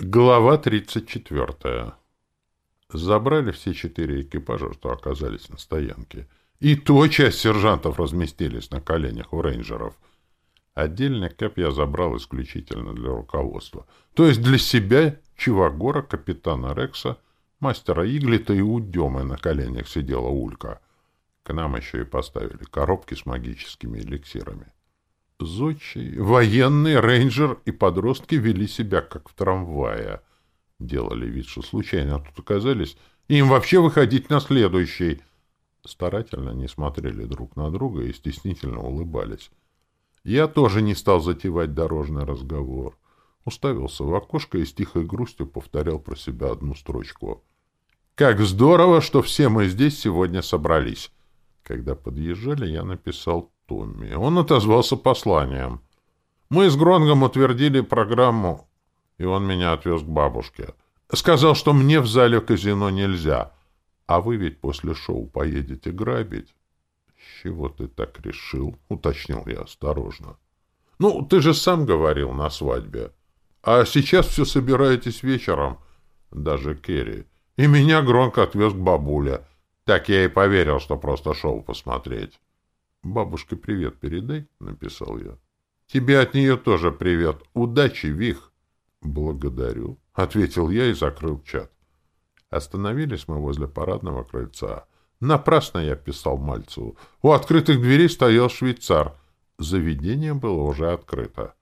Глава 34. Забрали все четыре экипажа, что оказались на стоянке. И то часть сержантов разместились на коленях у рейнджеров. Отдельный кэп я забрал исключительно для руководства. То есть для себя, Чивагора, капитана Рекса, мастера Иглита и Удемы на коленях сидела Улька. К нам еще и поставили коробки с магическими эликсирами. Зодчий, военный, рейнджер и подростки вели себя как в трамвае. Делали вид, что случайно тут оказались. Им вообще выходить на следующий. Старательно не смотрели друг на друга и стеснительно улыбались. Я тоже не стал затевать дорожный разговор. Уставился в окошко и с тихой грустью повторял про себя одну строчку. «Как здорово, что все мы здесь сегодня собрались!» Когда подъезжали, я написал Томми. Он отозвался посланием. Мы с Гронгом утвердили программу, и он меня отвез к бабушке. Сказал, что мне в зале казино нельзя. А вы ведь после шоу поедете грабить. — Чего ты так решил? — уточнил я осторожно. — Ну, ты же сам говорил на свадьбе. А сейчас все собираетесь вечером, даже Керри. И меня громко отвез к бабуле. Так я и поверил, что просто шоу посмотреть. Бабушке привет передай, написал я. Тебе от нее тоже привет. Удачи, Вих. Благодарю, ответил я и закрыл чат. Остановились мы возле парадного крыльца. Напрасно я писал мальцу. У открытых дверей стоял швейцар. Заведение было уже открыто.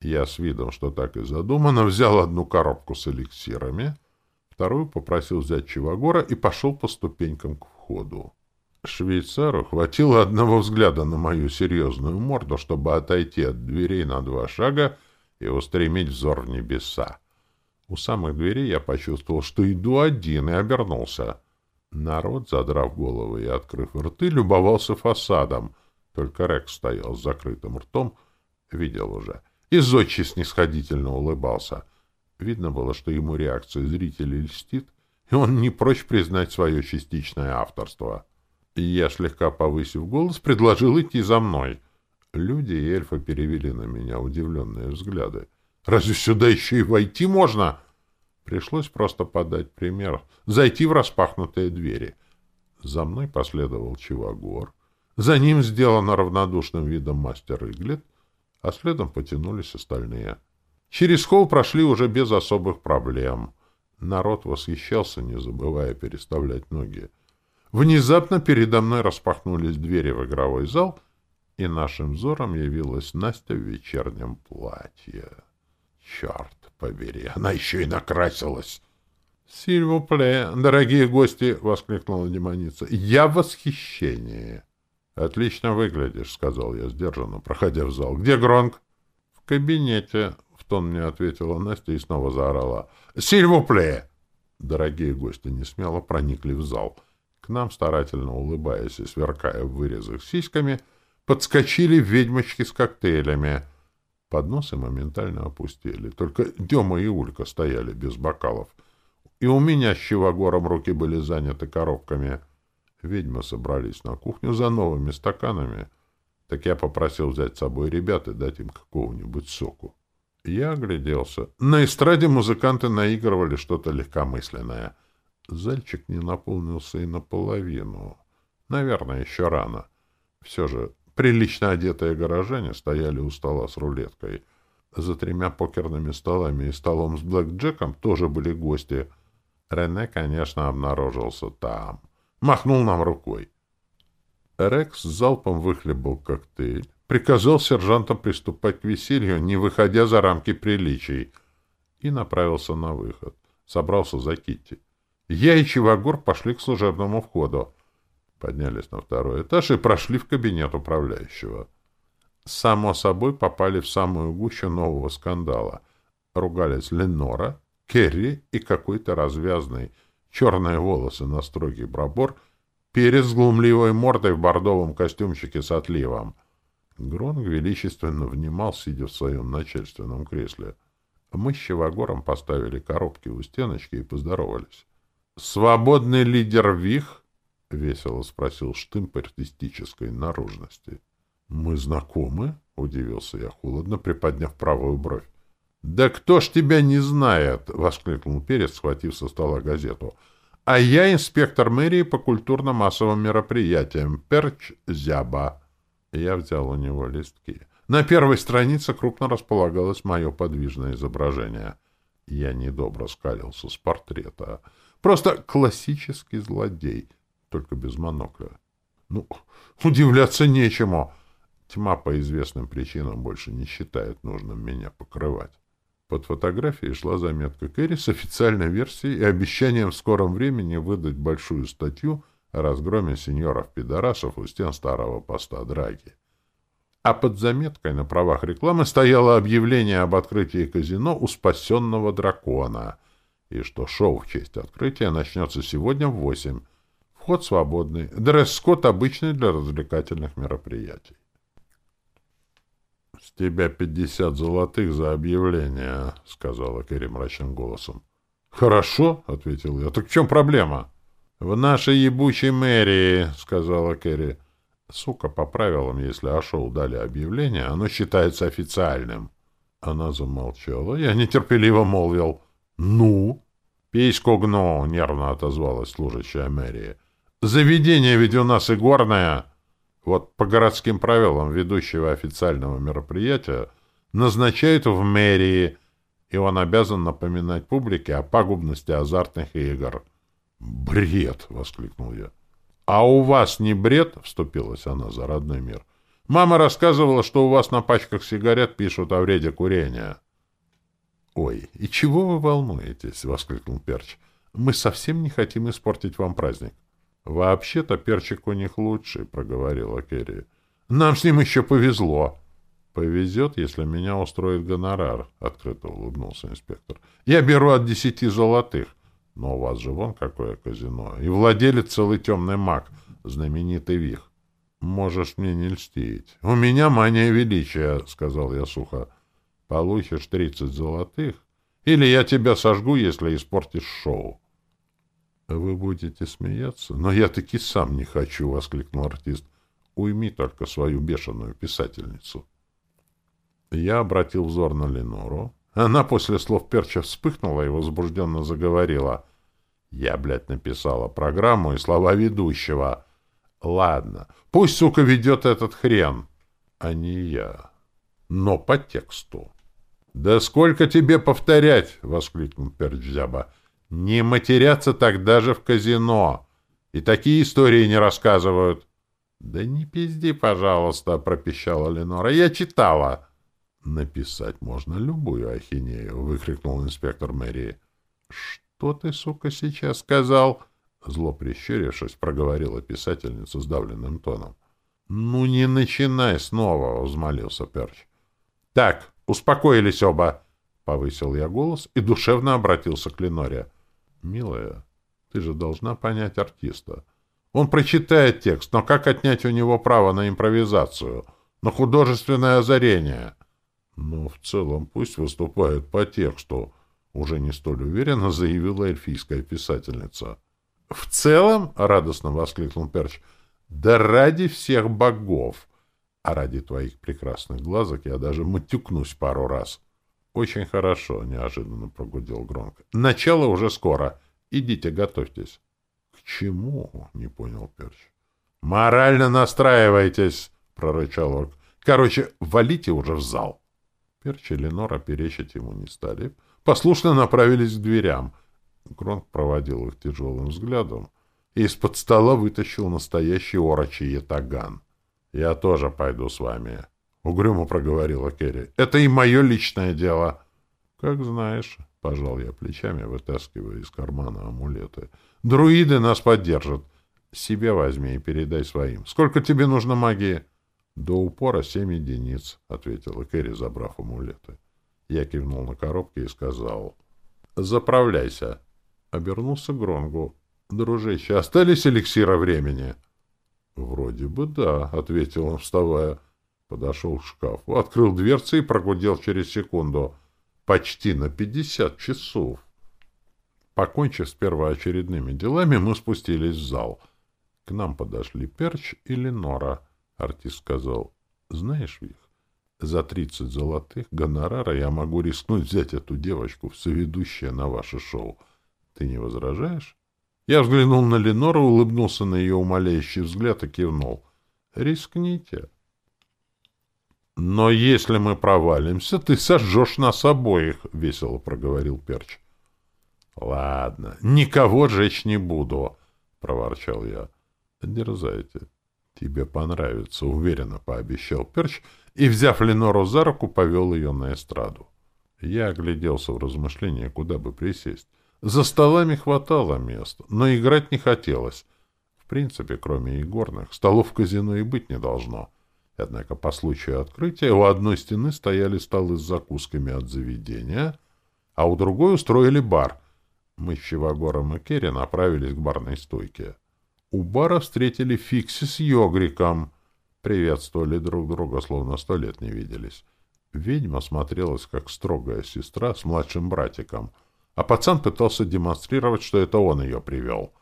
Я с видом, что так и задумано, взял одну коробку с эликсирами, вторую попросил взять Чивагора и пошел по ступенькам к входу. Швейцару хватило одного взгляда на мою серьезную морду, чтобы отойти от дверей на два шага и устремить взор в небеса. У самых дверей я почувствовал, что иду один, и обернулся. Народ, задрав головы и открыв рты, любовался фасадом. Только Рекс стоял с закрытым ртом, видел уже. И Зодчий снисходительно улыбался. Видно было, что ему реакция зрителей льстит, и он не прочь признать свое частичное авторство. Я слегка повысив голос, предложил идти за мной. Люди и эльфы перевели на меня удивленные взгляды. «Разве сюда еще и войти можно?» Пришлось просто подать пример. Зайти в распахнутые двери. За мной последовал Чивагор. За ним сделано равнодушным видом мастер Иглет, а следом потянулись остальные. Через холл прошли уже без особых проблем. Народ восхищался, не забывая переставлять ноги. Внезапно передо мной распахнулись двери в игровой зал, и нашим взором явилась Настя в вечернем платье. Черт побери, она еще и накрасилась. «Сильвупле, дорогие гости!» — воскликнула демоница. «Я в восхищении!» «Отлично выглядишь», — сказал я сдержанно, проходя в зал. «Где Гронк?» «В кабинете», — в тон мне ответила Настя и снова заорала. «Сильвупле!» Дорогие гости несмело проникли в зал. К нам старательно улыбаясь и сверкая в вырезах сиськами, подскочили ведьмочки с коктейлями. Подносы моментально опустили. Только Дема и Улька стояли без бокалов. И у меня с Чивагором руки были заняты коробками. Ведьмы собрались на кухню за новыми стаканами. Так я попросил взять с собой ребят и дать им какого-нибудь соку. Я огляделся. На эстраде музыканты наигрывали что-то легкомысленное — зальчик не наполнился и наполовину. Наверное, еще рано. Все же прилично одетые горожане стояли у стола с рулеткой. За тремя покерными столами и столом с блэкджеком тоже были гости. Рене, конечно, обнаружился там. Махнул нам рукой. Рекс залпом выхлебал коктейль, приказал сержантам приступать к веселью, не выходя за рамки приличий, и направился на выход. Собрался за Китти. Я и Чивагор пошли к служебному входу. Поднялись на второй этаж и прошли в кабинет управляющего. Само собой попали в самую гущу нового скандала. Ругались Ленора, Керри и какой-то развязный, черные волосы на строгий брабор, перед с глумливой мордой в бордовом костюмчике с отливом. Гронг величественно внимал, сидя в своем начальственном кресле. Мы с Чевагором поставили коробки у стеночки и поздоровались. «Свободный лидер ВИХ?» — весело спросил Штымп артистической наружности. «Мы знакомы?» — удивился я холодно, приподняв правую бровь. «Да кто ж тебя не знает?» — воскликнул Перец, схватив со стола газету. «А я инспектор мэрии по культурно-массовым мероприятиям, Перч Зяба». Я взял у него листки. На первой странице крупно располагалось мое подвижное изображение. Я недобро скалился с портрета. Просто классический злодей, только без монокля. Ну, удивляться нечему. Тьма по известным причинам больше не считает нужным меня покрывать. Под фотографией шла заметка Кэрри с официальной версией и обещанием в скором времени выдать большую статью о разгроме сеньоров-пидорасов у стен старого поста Драги а под заметкой на правах рекламы стояло объявление об открытии казино у спасенного дракона, и что шоу в честь открытия начнется сегодня в восемь, Вход свободный, дресс-код обычный для развлекательных мероприятий. — С тебя пятьдесят золотых за объявление, — сказала Кэрри мрачным голосом. — Хорошо, — ответил я. — Так в чем проблема? — В нашей ебучей мэрии, — сказала Кэрри. Сука, по правилам, если Ашоу дали объявление, оно считается официальным. Она замолчала. Я нетерпеливо молвил. «Ну?» «Письку гну!» — нервно отозвалась служащая мэрии. «Заведение ведь у нас игорное!» Вот по городским правилам ведущего официального мероприятия назначают в мэрии, и он обязан напоминать публике о пагубности азартных игр. «Бред!» — воскликнул я. «А у вас не бред?» — вступилась она за родной мир. «Мама рассказывала, что у вас на пачках сигарет пишут о вреде курения». «Ой, и чего вы волнуетесь?» — воскликнул Перч. «Мы совсем не хотим испортить вам праздник». «Вообще-то Перчик у них лучший», — проговорила Керри. «Нам с ним еще повезло». «Повезет, если меня устроит гонорар», — открыто улыбнулся инспектор. «Я беру от десяти золотых. Но у вас же вон какое казино. И владелец целый темный маг, знаменитый Вих. Можешь мне не льстить. У меня мания величия, — сказал я сухо. Получишь тридцать золотых, или я тебя сожгу, если испортишь шоу. Вы будете смеяться, но я таки сам не хочу, — воскликнул артист. Уйми только свою бешеную писательницу. Я обратил взор на Ленору. А она после слов Перча вспыхнула и возбужденно заговорила. Я, блядь, написала программу и слова ведущего. Ладно, пусть, сука, ведет этот хрен, а не я. Но по тексту. «Да сколько тебе повторять!» — воскликнул Перчзяба. «Не матерятся так даже в казино. И такие истории не рассказывают». «Да не пизди, пожалуйста!» — пропищала Ленора. «Я читала!» написать можно любую ахинею, — выкрикнул инспектор мэрии. — Что ты, сука, сейчас сказал? — зло прищурившись, проговорила писательница сдавленным тоном. — Ну не начинай снова, — взмолился Перч. — Так, успокоились оба, — повысил я голос и душевно обратился к Леноре. — Милая, ты же должна понять артиста. Он прочитает текст, но как отнять у него право на импровизацию, на художественное озарение? — но в целом пусть выступает по тексту, уже не столь уверенно заявила эльфийская писательница. В целом, радостно воскликнул Перч, да ради всех богов! А ради твоих прекрасных глазок я даже матюкнусь пару раз. Очень хорошо, неожиданно прогудел громко. Начало уже скоро. Идите, готовьтесь. К чему? не понял Перч. Морально настраивайтесь, прорычал орк. Короче, валите уже в зал. Перчелинора перечить ему не стали, послушно направились к дверям. Гронк проводил их тяжелым взглядом и из-под стола вытащил настоящий орочий ятаган. «Я тоже пойду с вами», — угрюмо проговорила Керри. «Это и мое личное дело». «Как знаешь», — пожал я плечами, вытаскивая из кармана амулеты. «Друиды нас поддержат. Себе возьми и передай своим. Сколько тебе нужно магии?» До упора семь единиц, ответила Кэрри, забрав амулеты. Я кивнул на коробки и сказал. Заправляйся. Обернулся к Гронгу. Дружище, остались эликсира времени? Вроде бы да, ответил он, вставая. Подошел к шкафу, открыл дверцы и прогудел через секунду. Почти на пятьдесят часов. Покончив с первоочередными делами, мы спустились в зал. К нам подошли Перч и Ленора артистка сказал, «Знаешь, Вих, за тридцать золотых гонорара я могу рискнуть взять эту девочку в соведущее на ваше шоу. Ты не возражаешь?» Я взглянул на Ленору, улыбнулся на ее умоляющий взгляд и кивнул. «Рискните». «Но если мы провалимся, ты сожжешь нас обоих», — весело проговорил Перч. «Ладно, никого жечь не буду», — проворчал я. «Дерзайте» тебе понравится», — уверенно пообещал Перч, и, взяв Ленору за руку, повел ее на эстраду. Я огляделся в размышления, куда бы присесть. За столами хватало места, но играть не хотелось. В принципе, кроме игорных, столов в казино и быть не должно. Однако по случаю открытия у одной стены стояли столы с закусками от заведения, а у другой устроили бар. Мы с Чевагором и Керри направились к барной стойке. У бара встретили Фикси с Йогриком. «Привет, сто лет друг друга, словно сто лет не виделись». Ведьма смотрелась, как строгая сестра с младшим братиком, а пацан пытался демонстрировать, что это он ее привел.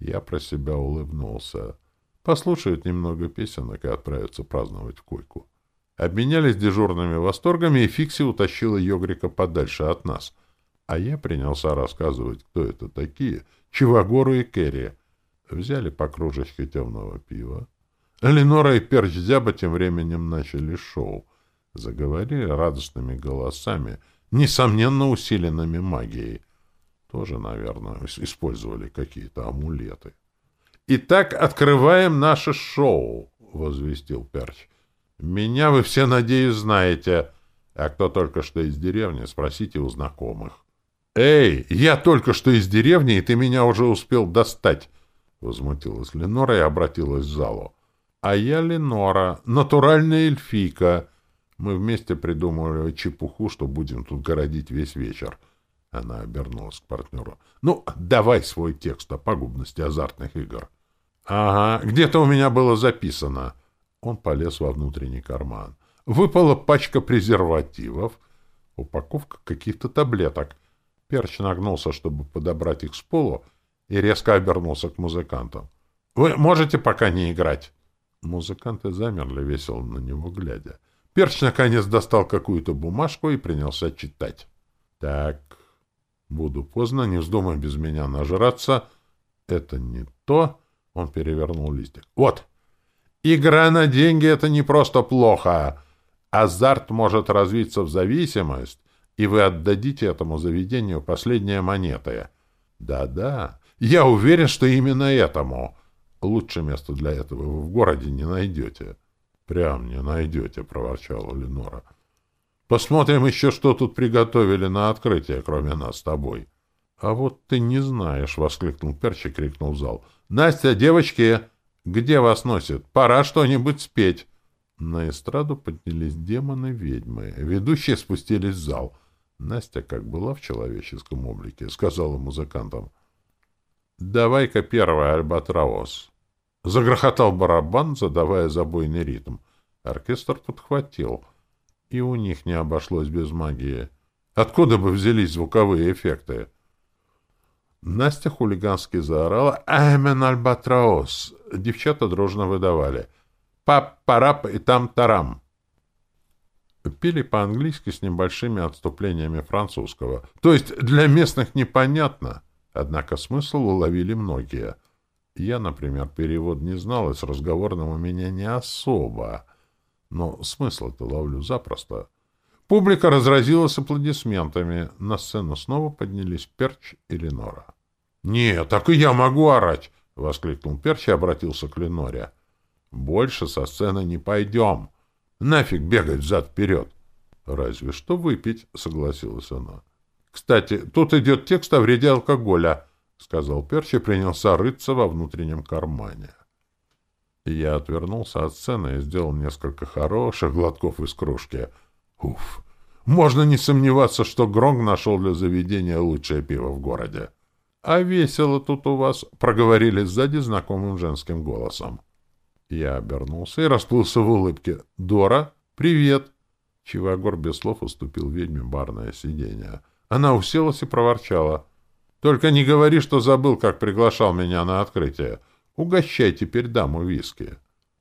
Я про себя улыбнулся. Послушают немного песенок и отправятся праздновать в койку. Обменялись дежурными восторгами, и Фикси утащила Йогрика подальше от нас. А я принялся рассказывать, кто это такие, Чивагору и Керри — Взяли по кружечке темного пива. Ленора и Перч Зяба тем временем начали шоу. Заговорили радостными голосами, несомненно усиленными магией. Тоже, наверное, использовали какие-то амулеты. «Итак, открываем наше шоу», — возвестил Перч. «Меня вы все, надеюсь, знаете. А кто только что из деревни, спросите у знакомых». «Эй, я только что из деревни, и ты меня уже успел достать!» — возмутилась Ленора и обратилась в залу. «А я Ленора, натуральная эльфийка. Мы вместе придумали чепуху, что будем тут городить весь вечер». Она обернулась к партнеру. «Ну, давай свой текст о пагубности азартных игр». «Ага, где-то у меня было записано». Он полез во внутренний карман. Выпала пачка презервативов, упаковка каких-то таблеток. Перч нагнулся, чтобы подобрать их с полу, и резко обернулся к музыкантам. «Вы можете пока не играть?» Музыканты замерли, весело на него глядя. Перч наконец достал какую-то бумажку и принялся читать. «Так, буду поздно, не вздумай без меня нажраться. Это не то...» Он перевернул листик. «Вот! Игра на деньги — это не просто плохо. Азарт может развиться в зависимость, и вы отдадите этому заведению последние монеты. Да-да, я уверен, что именно этому. Лучше места для этого вы в городе не найдете. Прям не найдете, проворчала Ленора. Посмотрим еще, что тут приготовили на открытие, кроме нас с тобой. А вот ты не знаешь, воскликнул Перчик, крикнул в зал. Настя, девочки, где вас носит? Пора что-нибудь спеть. На эстраду поднялись демоны-ведьмы. Ведущие спустились в зал. Настя, как была в человеческом облике, сказала музыкантам. Давай-ка первый альбатрос. Загрохотал барабан, задавая забойный ритм. Оркестр подхватил, и у них не обошлось без магии. Откуда бы взялись звуковые эффекты? Настя хулигански заорала «Аймен альбатраос!» Девчата дружно выдавали «Пап-парап и там-тарам!» Пели по-английски с небольшими отступлениями французского. То есть для местных непонятно — Однако смысл уловили многие. Я, например, перевод не знал, и с разговорным у меня не особо. Но смысл-то ловлю запросто. Публика разразилась аплодисментами. На сцену снова поднялись Перч и Ленора. «Не, так и я могу орать!» — воскликнул Перч и обратился к Леноре. «Больше со сцены не пойдем. Нафиг бегать взад-вперед!» «Разве что выпить!» — согласилась она. «Кстати, тут идет текст о вреде алкоголя», — сказал Перч и принялся рыться во внутреннем кармане. Я отвернулся от сцены и сделал несколько хороших глотков из кружки. Уф! Можно не сомневаться, что Гронг нашел для заведения лучшее пиво в городе. «А весело тут у вас», — проговорили сзади знакомым женским голосом. Я обернулся и расплылся в улыбке. «Дора, привет!» Чивагор без слов уступил ведьме барное сиденье. Она уселась и проворчала. «Только не говори, что забыл, как приглашал меня на открытие. Угощай теперь даму виски».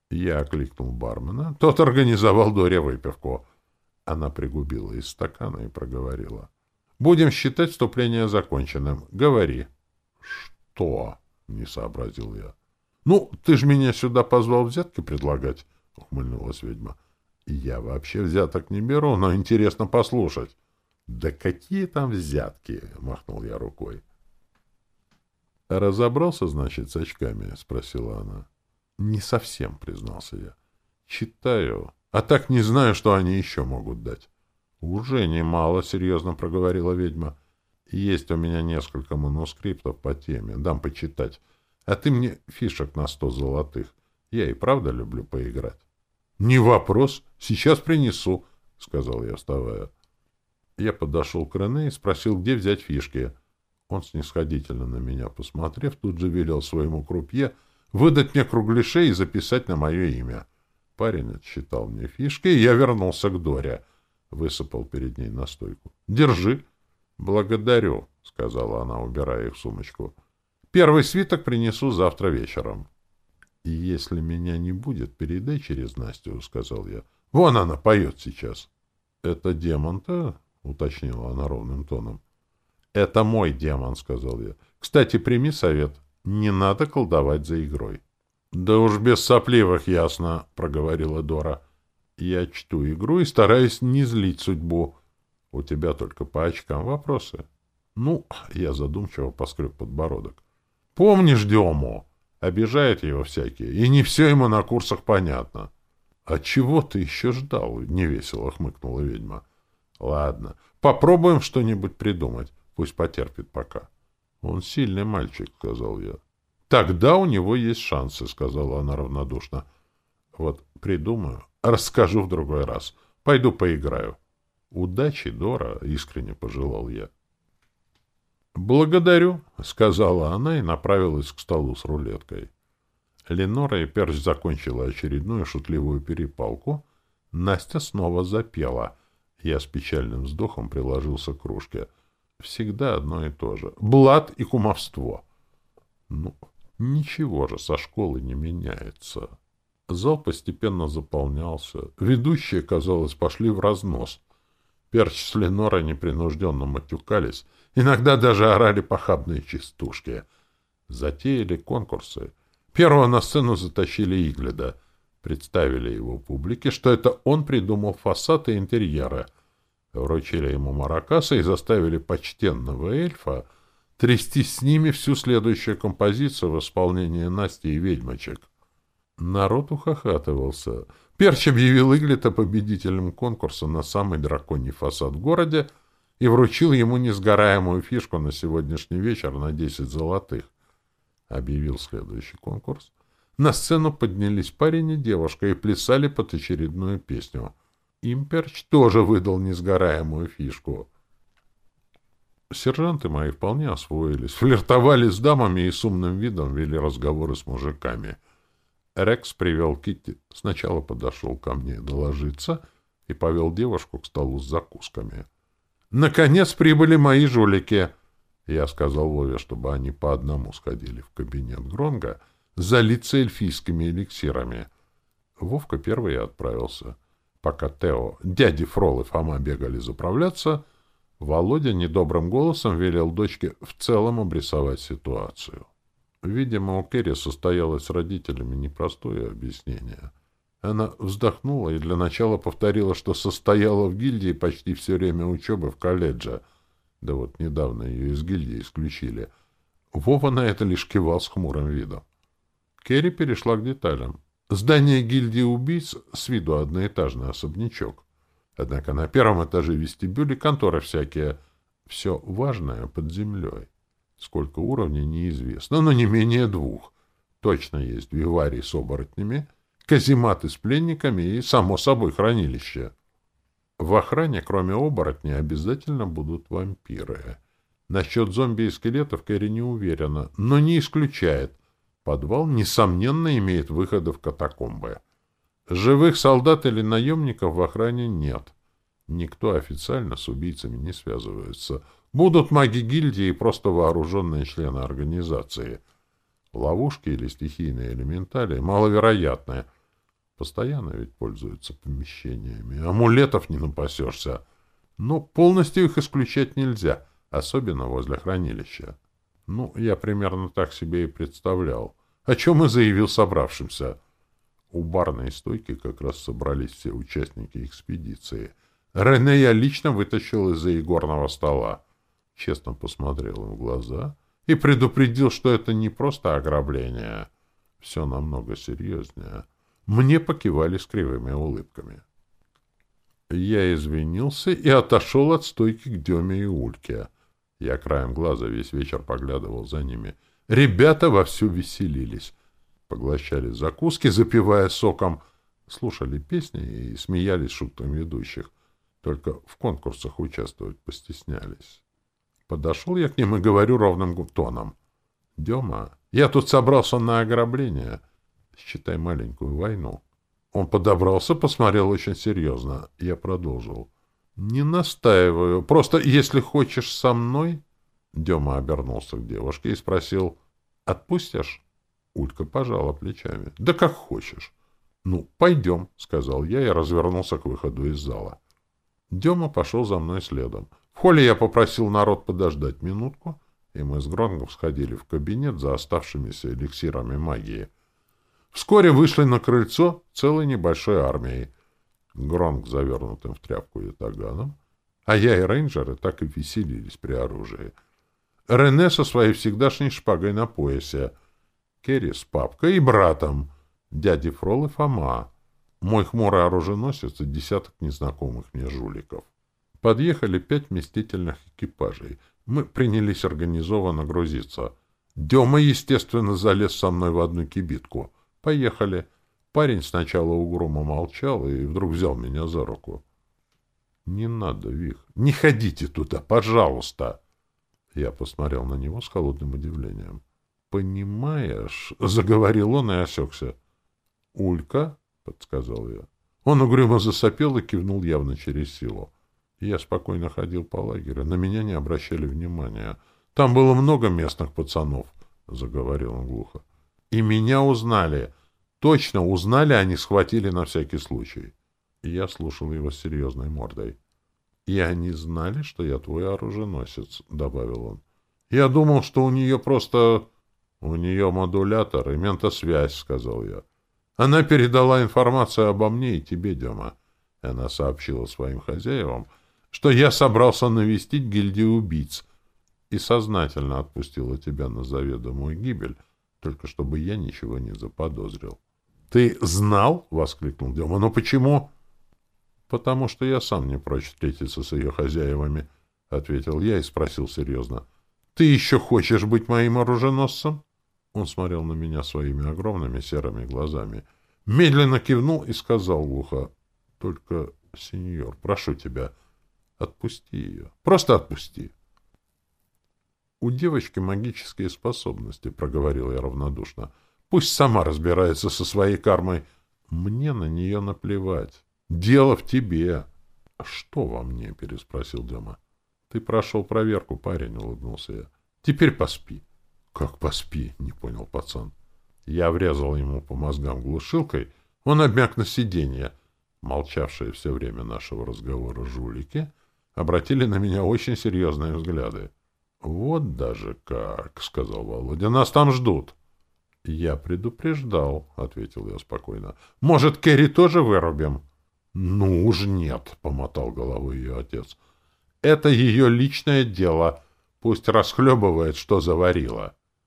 Я кликнул бармена. Тот организовал Доре выпивку. Она пригубила из стакана и проговорила. «Будем считать вступление законченным. Говори». «Что?» — не сообразил я. «Ну, ты же меня сюда позвал взятки предлагать», — ухмыльнулась ведьма. «Я вообще взяток не беру, но интересно послушать». Да какие там взятки? — махнул я рукой. — Разобрался, значит, с очками? — спросила она. — Не совсем, — признался я. — Читаю. А так не знаю, что они еще могут дать. — Уже немало, — серьезно проговорила ведьма. — Есть у меня несколько манускриптов по теме. Дам почитать. А ты мне фишек на сто золотых. Я и правда люблю поиграть. — Не вопрос. Сейчас принесу, — сказал я, вставая. Я подошел к Рене и спросил, где взять фишки. Он снисходительно на меня посмотрев, тут же велел своему крупье выдать мне кругляшей и записать на мое имя. Парень отсчитал мне фишки, и я вернулся к Доре. Высыпал перед ней на стойку. «Держи!» «Благодарю», — сказала она, убирая их в сумочку. «Первый свиток принесу завтра вечером». И «Если меня не будет, передай через Настю», — сказал я. «Вон она поет сейчас». «Это демон-то?» уточнила она ровным тоном. «Это мой демон», — сказал я. «Кстати, прими совет. Не надо колдовать за игрой». «Да уж без сопливых ясно», — проговорила Дора. «Я чту игру и стараюсь не злить судьбу. У тебя только по очкам вопросы». «Ну», — я задумчиво поскреб подбородок. «Помнишь Дему? Обижает его всякие, и не все ему на курсах понятно». «А чего ты еще ждал?» — невесело хмыкнула ведьма. Ладно, попробуем что-нибудь придумать. Пусть потерпит пока. Он сильный мальчик, сказал я. Тогда у него есть шансы, сказала она равнодушно. Вот придумаю, расскажу в другой раз. Пойду поиграю. Удачи, Дора, искренне пожелал я. «Благодарю», — сказала она и направилась к столу с рулеткой. Ленора и Перч закончила очередную шутливую перепалку. Настя снова запела — я с печальным вздохом приложился к кружке. Всегда одно и то же. Блат и кумовство. Ну, ничего же со школы не меняется. Зал постепенно заполнялся. Ведущие, казалось, пошли в разнос. Перч с Ленорой непринужденно матюкались. Иногда даже орали похабные частушки. Затеяли конкурсы. Первого на сцену затащили Игледа — представили его публике, что это он придумал фасад и интерьеры, вручили ему маракасы и заставили почтенного эльфа трясти с ними всю следующую композицию в исполнении Насти и ведьмочек. Народ ухахатывался. Перч объявил Иглита победителем конкурса на самый драконий фасад в городе и вручил ему несгораемую фишку на сегодняшний вечер на 10 золотых. Объявил следующий конкурс. На сцену поднялись парень и девушка и плясали под очередную песню. Имперч тоже выдал несгораемую фишку. Сержанты мои вполне освоились, флиртовали с дамами и с умным видом вели разговоры с мужиками. Рекс привел Китти. Сначала подошел ко мне доложиться и повел девушку к столу с закусками. «Наконец прибыли мои жулики!» Я сказал Вове, чтобы они по одному сходили в кабинет Гронга — за лицельфийскими эликсирами. Вовка первый отправился. Пока Тео, дяди Фрол и Фома бегали заправляться, Володя недобрым голосом велел дочке в целом обрисовать ситуацию. Видимо, у Керри состоялось с родителями непростое объяснение. Она вздохнула и для начала повторила, что состояла в гильдии почти все время учебы в колледже. Да вот недавно ее из гильдии исключили. Вова на это лишь кивал с хмурым видом. Керри перешла к деталям. Здание гильдии убийц с виду одноэтажный особнячок. Однако на первом этаже вестибюля конторы всякие. Все важное под землей. Сколько уровней неизвестно, но не менее двух. Точно есть виварий с оборотнями, казематы с пленниками и, само собой, хранилище. В охране, кроме оборотней, обязательно будут вампиры. Насчет зомби и скелетов Кэрри не уверена, но не исключает — Подвал, несомненно, имеет выходы в катакомбы. Живых солдат или наемников в охране нет. Никто официально с убийцами не связывается. Будут маги гильдии и просто вооруженные члены организации. Ловушки или стихийные элементали маловероятные. Постоянно ведь пользуются помещениями. Амулетов не напасешься. Но полностью их исключать нельзя, особенно возле хранилища. Ну, я примерно так себе и представлял о чем и заявил собравшимся. У барной стойки как раз собрались все участники экспедиции. Рене я лично вытащил из-за игорного стола, честно посмотрел им в глаза и предупредил, что это не просто ограбление. Все намного серьезнее. Мне покивали с кривыми улыбками. Я извинился и отошел от стойки к Деме и Ульке. Я краем глаза весь вечер поглядывал за ними — Ребята вовсю веселились. Поглощали закуски, запивая соком, слушали песни и смеялись шуткам ведущих. Только в конкурсах участвовать постеснялись. Подошел я к ним и говорю ровным тоном. — Дема, я тут собрался на ограбление. Считай маленькую войну. Он подобрался, посмотрел очень серьезно. Я продолжил. — Не настаиваю. Просто если хочешь со мной, Дема обернулся к девушке и спросил, «Отпустишь?» Улька пожала плечами. «Да как хочешь». «Ну, пойдем», — сказал я и развернулся к выходу из зала. Дема пошел за мной следом. В холле я попросил народ подождать минутку, и мы с Гронгом сходили в кабинет за оставшимися эликсирами магии. Вскоре вышли на крыльцо целой небольшой армией. Гронг завернутым в тряпку и таганом, а я и рейнджеры так и веселились при оружии — Ренеса своей всегдашней шпагой на поясе. Керри с папкой и братом, дяди Фрол и Фома. Мой хмурый оруженосец и десяток незнакомых мне жуликов. Подъехали пять вместительных экипажей. Мы принялись организованно грузиться. Дема, естественно, залез со мной в одну кибитку. Поехали. Парень сначала угрома молчал и вдруг взял меня за руку. — Не надо, Вих. Не ходите туда, пожалуйста. — я посмотрел на него с холодным удивлением. «Понимаешь», — заговорил он и осекся. «Улька», — подсказал я. Он угрюмо засопел и кивнул явно через силу. Я спокойно ходил по лагерю, на меня не обращали внимания. «Там было много местных пацанов», — заговорил он глухо. «И меня узнали. Точно узнали, а они схватили на всякий случай». Я слушал его с серьезной мордой. И они знали, что я твой оруженосец, — добавил он. Я думал, что у нее просто... У нее модулятор и ментосвязь, — сказал я. Она передала информацию обо мне и тебе, Дема. Она сообщила своим хозяевам, что я собрался навестить гильдию убийц и сознательно отпустила тебя на заведомую гибель, только чтобы я ничего не заподозрил. — Ты знал? — воскликнул Дема. — Но почему? потому что я сам не прочь встретиться с ее хозяевами, — ответил я и спросил серьезно. — Ты еще хочешь быть моим оруженосцем? Он смотрел на меня своими огромными серыми глазами, медленно кивнул и сказал глухо, — Только, сеньор, прошу тебя, отпусти ее, просто отпусти. — У девочки магические способности, — проговорил я равнодушно. — Пусть сама разбирается со своей кармой. Мне на нее наплевать. Дело в тебе. — Что во мне? — переспросил Дема. — Ты прошел проверку, парень, — улыбнулся я. — Теперь поспи. — Как поспи? — не понял пацан. Я врезал ему по мозгам глушилкой. Он обмяк на сиденье. Молчавшие все время нашего разговора жулики обратили на меня очень серьезные взгляды. — Вот даже как! — сказал Володя. — Нас там ждут! — Я предупреждал, — ответил я спокойно. — Может, Керри тоже вырубим? — «Ну уж нет», — помотал головой ее отец. «Это ее личное дело. Пусть расхлебывает, что заварила».